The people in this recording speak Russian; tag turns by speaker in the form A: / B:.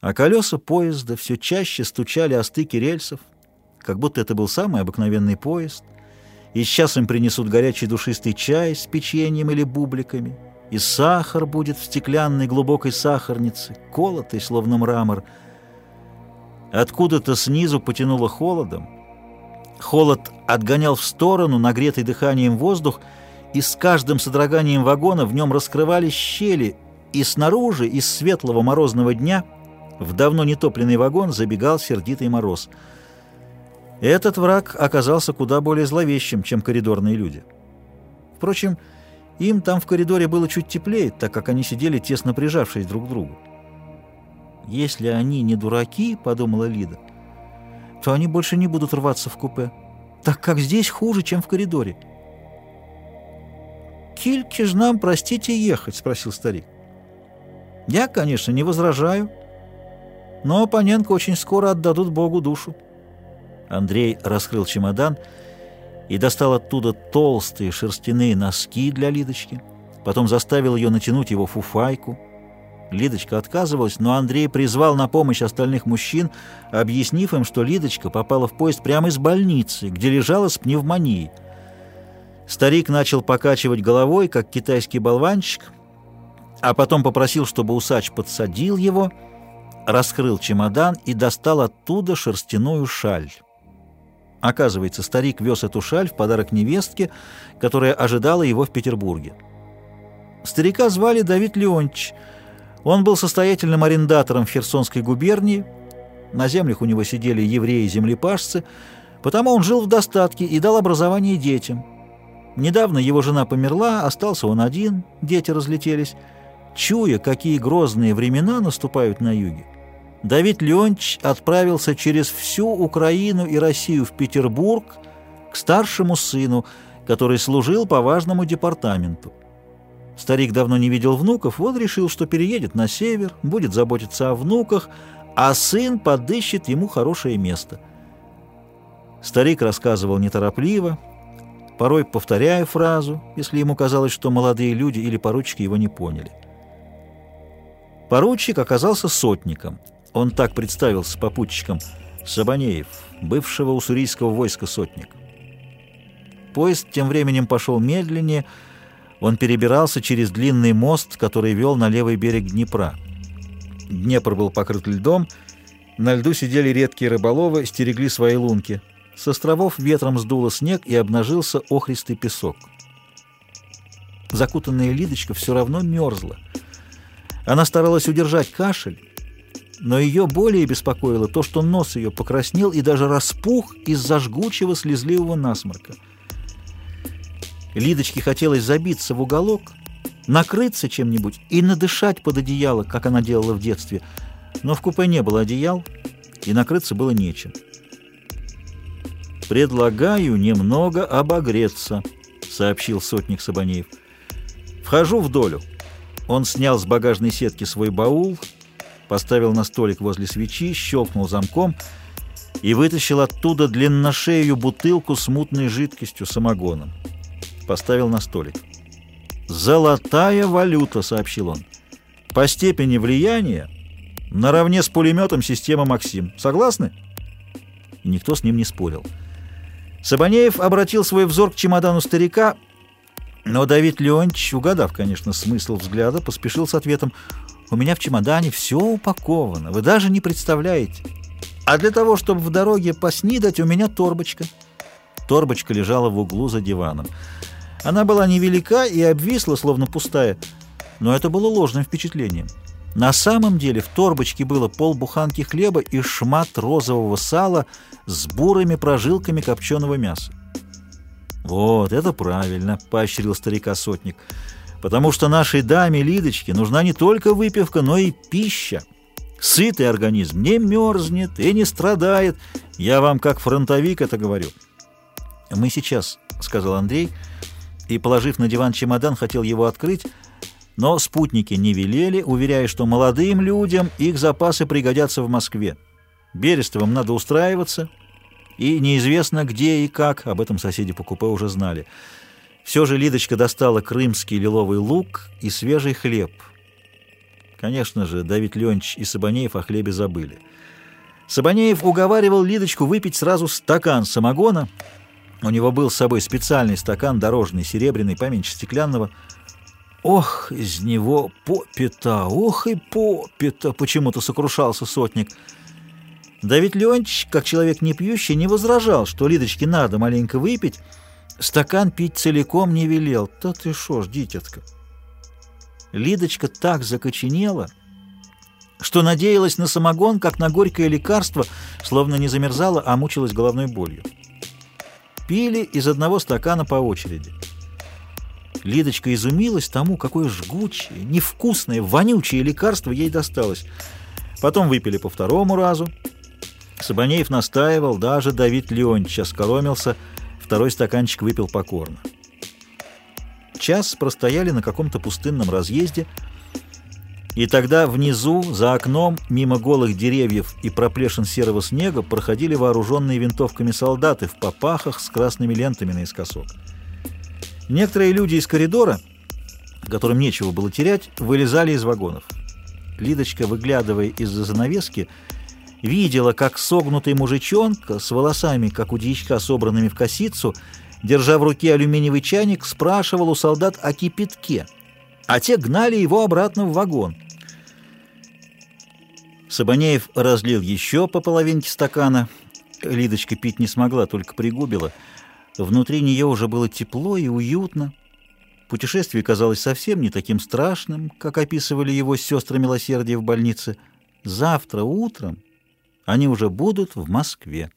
A: А колеса поезда все чаще стучали о стыки рельсов, как будто это был самый обыкновенный поезд, и сейчас им принесут горячий душистый чай с печеньем или бубликами, и сахар будет в стеклянной глубокой сахарнице, колотый, словно мрамор. Откуда-то снизу потянуло холодом. Холод отгонял в сторону нагретый дыханием воздух, и с каждым содроганием вагона в нем раскрывались щели, и снаружи, из светлого морозного дня, в давно нетопленный вагон забегал сердитый мороз — этот враг оказался куда более зловещим, чем коридорные люди. Впрочем, им там в коридоре было чуть теплее, так как они сидели тесно прижавшись друг к другу. «Если они не дураки, — подумала Лида, — то они больше не будут рваться в купе, так как здесь хуже, чем в коридоре». «Кильки ж нам, простите, ехать?» — спросил старик. «Я, конечно, не возражаю, но Паненко очень скоро отдадут Богу душу». Андрей раскрыл чемодан и достал оттуда толстые шерстяные носки для Лидочки. Потом заставил ее натянуть его фуфайку. Лидочка отказывалась, но Андрей призвал на помощь остальных мужчин, объяснив им, что Лидочка попала в поезд прямо из больницы, где лежала с пневмонией. Старик начал покачивать головой, как китайский болванчик, а потом попросил, чтобы усач подсадил его, раскрыл чемодан и достал оттуда шерстяную шаль. Оказывается, старик вез эту шаль в подарок невестке, которая ожидала его в Петербурге. Старика звали Давид Леонтьевич. Он был состоятельным арендатором в Херсонской губернии. На землях у него сидели евреи-землепашцы, потому он жил в достатке и дал образование детям. Недавно его жена померла, остался он один, дети разлетелись. Чуя, какие грозные времена наступают на юге, Давид Леонтьевич отправился через всю Украину и Россию в Петербург к старшему сыну, который служил по важному департаменту. Старик давно не видел внуков, вот решил, что переедет на север, будет заботиться о внуках, а сын подыщет ему хорошее место. Старик рассказывал неторопливо, порой повторяя фразу, если ему казалось, что молодые люди или поручики его не поняли. Поручик оказался сотником — он так представился попутчиком Сабанеев, бывшего уссурийского войска сотник. Поезд тем временем пошел медленнее, он перебирался через длинный мост, который вел на левый берег Днепра. Днепр был покрыт льдом, на льду сидели редкие рыболовы, стерегли свои лунки. С островов ветром сдуло снег и обнажился охристый песок. Закутанная Лидочка все равно мерзла. Она старалась удержать кашель, но ее более беспокоило то, что нос ее покраснел и даже распух из-за жгучего слезливого насморка. Лидочке хотелось забиться в уголок, накрыться чем-нибудь и надышать под одеяло, как она делала в детстве, но в купе не было одеял, и накрыться было нечем. «Предлагаю немного обогреться», — сообщил сотник Сабанеев. «Вхожу в долю». Он снял с багажной сетки свой баул — поставил на столик возле свечи, щелкнул замком и вытащил оттуда длинношею бутылку с мутной жидкостью, самогоном. Поставил на столик. «Золотая валюта», — сообщил он. «По степени влияния наравне с пулеметом системы «Максим». Согласны?» И никто с ним не спорил. Сабанеев обратил свой взор к чемодану старика, но Давид Леонтьевич, угадав, конечно, смысл взгляда, поспешил с ответом у меня в чемодане все упаковано, вы даже не представляете. А для того, чтобы в дороге поснидать, у меня торбочка». Торбочка лежала в углу за диваном. Она была невелика и обвисла, словно пустая, но это было ложным впечатлением. На самом деле в торбочке было полбуханки хлеба и шмат розового сала с бурыми прожилками копченого мяса. «Вот, это правильно», — поощрил старика сотник потому что нашей даме Лидочке нужна не только выпивка, но и пища. Сытый организм не мерзнет и не страдает. Я вам как фронтовик это говорю. «Мы сейчас», — сказал Андрей, и, положив на диван чемодан, хотел его открыть, но спутники не велели, уверяя, что молодым людям их запасы пригодятся в Москве. Берестовым надо устраиваться, и неизвестно где и как, об этом соседи по купе уже знали. Все же Лидочка достала крымский лиловый лук и свежий хлеб. Конечно же, Давид Леонидович и Сабанеев о хлебе забыли. Сабанеев уговаривал Лидочку выпить сразу стакан самогона. У него был с собой специальный стакан, дорожный, серебряный, поменьше стеклянного. Ох, из него попита, ох и попита, почему-то сокрушался сотник. Давид Леонтьевич, как человек не пьющий, не возражал, что Лидочке надо маленько выпить, стакан пить целиком не велел. Да ты шо ж, дитятка. Лидочка так закоченела, что надеялась на самогон, как на горькое лекарство, словно не замерзала, а мучилась головной болью. Пили из одного стакана по очереди. Лидочка изумилась тому, какое жгучее, невкусное, вонючее лекарство ей досталось. Потом выпили по второму разу. Сабанеев настаивал, даже Давид Леонтьевич оскоромился, второй стаканчик выпил покорно. Час простояли на каком-то пустынном разъезде, и тогда внизу, за окном, мимо голых деревьев и проплешин серого снега, проходили вооруженные винтовками солдаты в попахах с красными лентами наискосок. Некоторые люди из коридора, которым нечего было терять, вылезали из вагонов. Лидочка, выглядывая из-за занавески, видела, как согнутый мужичонка с волосами, как у дьячка, собранными в косицу, держа в руке алюминиевый чайник, спрашивал у солдат о кипятке, а те гнали его обратно в вагон. Сабанеев разлил еще по половинке стакана. Лидочка пить не смогла, только пригубила — Внутри нее уже было тепло и уютно. Путешествие казалось совсем не таким страшным, как описывали его сестры милосердия в больнице. Завтра утром они уже будут в Москве.